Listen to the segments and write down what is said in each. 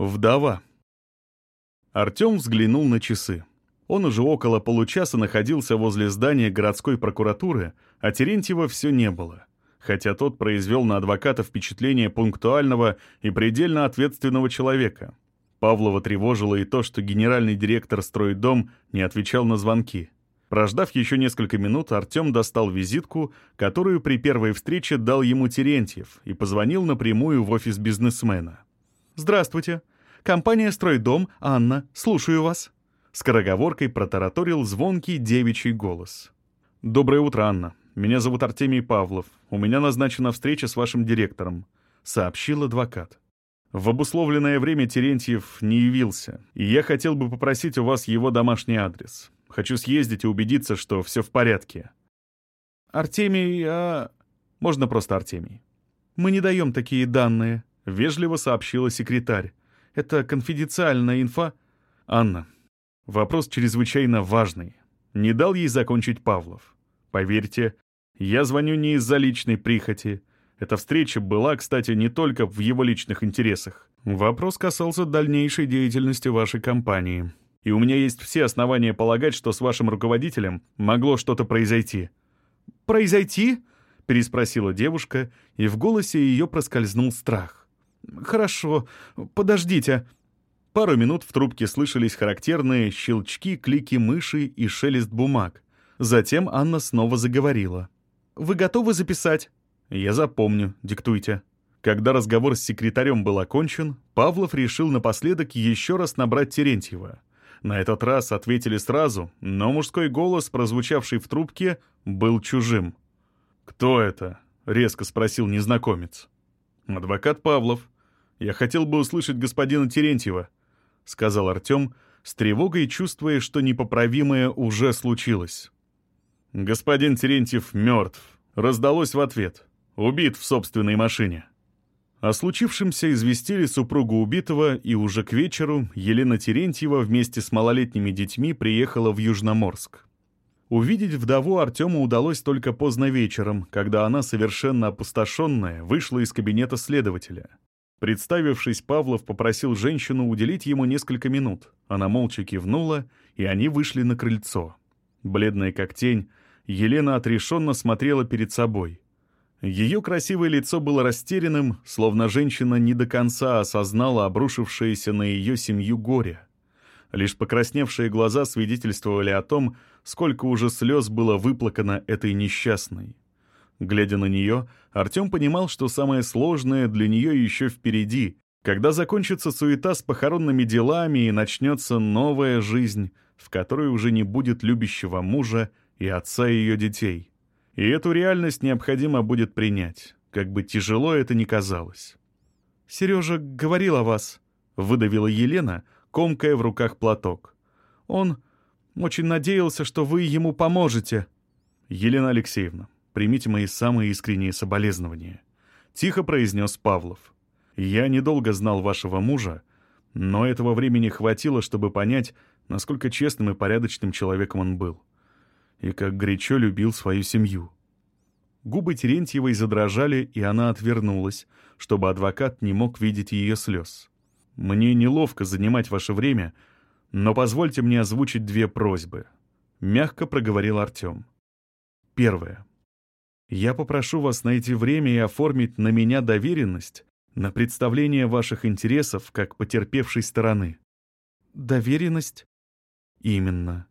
Вдова. Артем взглянул на часы. Он уже около получаса находился возле здания городской прокуратуры, а Терентьева все не было. Хотя тот произвел на адвоката впечатление пунктуального и предельно ответственного человека. Павлова тревожило и то, что генеральный директор строит дом не отвечал на звонки. Прождав еще несколько минут, Артем достал визитку, которую при первой встрече дал ему Терентьев, и позвонил напрямую в офис бизнесмена. «Здравствуйте. Компания «Стройдом», Анна, слушаю вас». Скороговоркой протараторил звонкий девичий голос. «Доброе утро, Анна. Меня зовут Артемий Павлов. У меня назначена встреча с вашим директором», — сообщил адвокат. «В обусловленное время Терентьев не явился, и я хотел бы попросить у вас его домашний адрес. Хочу съездить и убедиться, что все в порядке». «Артемий, а...» «Можно просто Артемий». «Мы не даем такие данные», — вежливо сообщила секретарь. «Это конфиденциальная инфа». «Анна, Вопрос чрезвычайно важный. Не дал ей закончить Павлов. Поверьте, я звоню не из-за личной прихоти. Эта встреча была, кстати, не только в его личных интересах. Вопрос касался дальнейшей деятельности вашей компании. И у меня есть все основания полагать, что с вашим руководителем могло что-то произойти. «Произойти?» — переспросила девушка, и в голосе ее проскользнул страх. «Хорошо, подождите», Пару минут в трубке слышались характерные щелчки, клики мыши и шелест бумаг. Затем Анна снова заговорила. «Вы готовы записать?» «Я запомню. Диктуйте». Когда разговор с секретарем был окончен, Павлов решил напоследок еще раз набрать Терентьева. На этот раз ответили сразу, но мужской голос, прозвучавший в трубке, был чужим. «Кто это?» — резко спросил незнакомец. «Адвокат Павлов. Я хотел бы услышать господина Терентьева». — сказал Артем, с тревогой чувствуя, что непоправимое уже случилось. «Господин Терентьев мертв», — раздалось в ответ. «Убит в собственной машине». О случившемся известили супругу убитого, и уже к вечеру Елена Терентьева вместе с малолетними детьми приехала в Южноморск. Увидеть вдову Артему удалось только поздно вечером, когда она, совершенно опустошенная, вышла из кабинета следователя. Представившись, Павлов попросил женщину уделить ему несколько минут. Она молча кивнула, и они вышли на крыльцо. Бледная как тень, Елена отрешенно смотрела перед собой. Ее красивое лицо было растерянным, словно женщина не до конца осознала обрушившееся на ее семью горе. Лишь покрасневшие глаза свидетельствовали о том, сколько уже слез было выплакано этой несчастной. Глядя на нее, Артем понимал, что самое сложное для нее еще впереди, когда закончится суета с похоронными делами и начнется новая жизнь, в которой уже не будет любящего мужа и отца ее детей. И эту реальность необходимо будет принять, как бы тяжело это ни казалось. «Сережа говорил о вас», — выдавила Елена, комкая в руках платок. «Он очень надеялся, что вы ему поможете». «Елена Алексеевна, примите мои самые искренние соболезнования», — тихо произнес Павлов. «Я недолго знал вашего мужа, но этого времени хватило, чтобы понять, насколько честным и порядочным человеком он был, и как горячо любил свою семью». Губы Терентьевой задрожали, и она отвернулась, чтобы адвокат не мог видеть ее слез. «Мне неловко занимать ваше время, но позвольте мне озвучить две просьбы», — мягко проговорил Артем. Первое. Я попрошу вас найти время и оформить на меня доверенность на представление ваших интересов как потерпевшей стороны. Доверенность? Именно.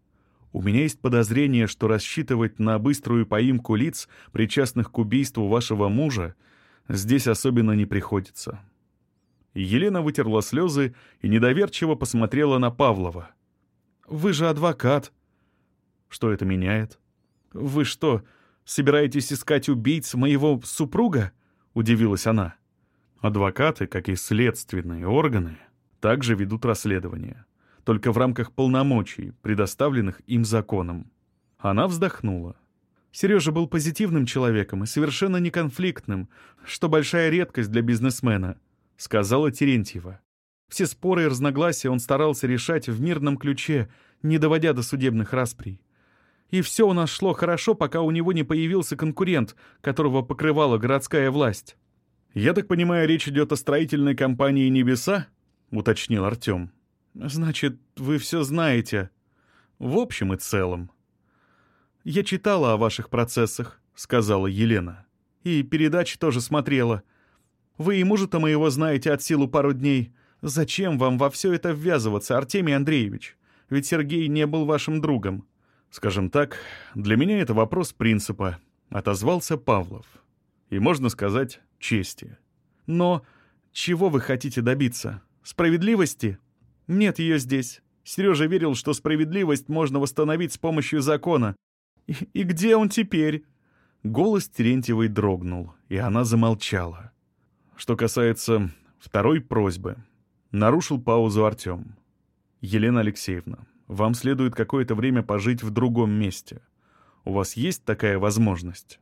У меня есть подозрение, что рассчитывать на быструю поимку лиц, причастных к убийству вашего мужа, здесь особенно не приходится. Елена вытерла слезы и недоверчиво посмотрела на Павлова. «Вы же адвокат». «Что это меняет?» «Вы что, собираетесь искать убийц моего супруга?» — удивилась она. Адвокаты, как и следственные органы, также ведут расследование, только в рамках полномочий, предоставленных им законом. Она вздохнула. Сережа был позитивным человеком и совершенно неконфликтным, что большая редкость для бизнесмена, — сказала Терентьева. Все споры и разногласия он старался решать в мирном ключе, не доводя до судебных расприй. И все у нас шло хорошо, пока у него не появился конкурент, которого покрывала городская власть. «Я так понимаю, речь идет о строительной компании «Небеса»?» — уточнил Артем. «Значит, вы все знаете?» «В общем и целом». «Я читала о ваших процессах», — сказала Елена. «И передачи тоже смотрела. Вы и мужа-то моего знаете от силу пару дней. Зачем вам во все это ввязываться, Артемий Андреевич? Ведь Сергей не был вашим другом». «Скажем так, для меня это вопрос принципа», — отозвался Павлов. «И, можно сказать, чести». «Но чего вы хотите добиться? Справедливости? Нет ее здесь. Сережа верил, что справедливость можно восстановить с помощью закона. И, и где он теперь?» Голос Терентьевой дрогнул, и она замолчала. Что касается второй просьбы, нарушил паузу Артем. «Елена Алексеевна, вам следует какое-то время пожить в другом месте. У вас есть такая возможность?»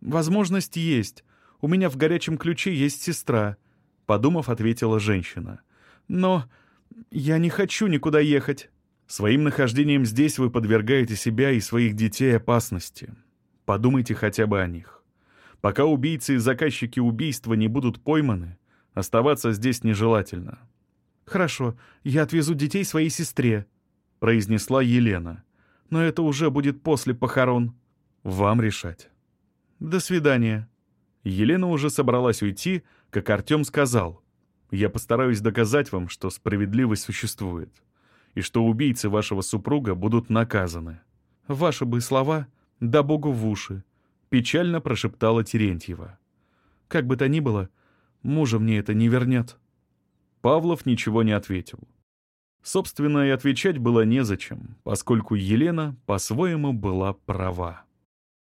«Возможность есть. У меня в горячем ключе есть сестра», — подумав, ответила женщина. «Но я не хочу никуда ехать». «Своим нахождением здесь вы подвергаете себя и своих детей опасности. Подумайте хотя бы о них. Пока убийцы и заказчики убийства не будут пойманы, оставаться здесь нежелательно». «Хорошо, я отвезу детей своей сестре», — произнесла Елена. «Но это уже будет после похорон». «Вам решать». «До свидания». Елена уже собралась уйти, как Артем сказал. «Я постараюсь доказать вам, что справедливость существует, и что убийцы вашего супруга будут наказаны». «Ваши бы слова, да богу в уши», — печально прошептала Терентьева. «Как бы то ни было, мужа мне это не вернет». Павлов ничего не ответил. Собственно, и отвечать было незачем, поскольку Елена по-своему была права.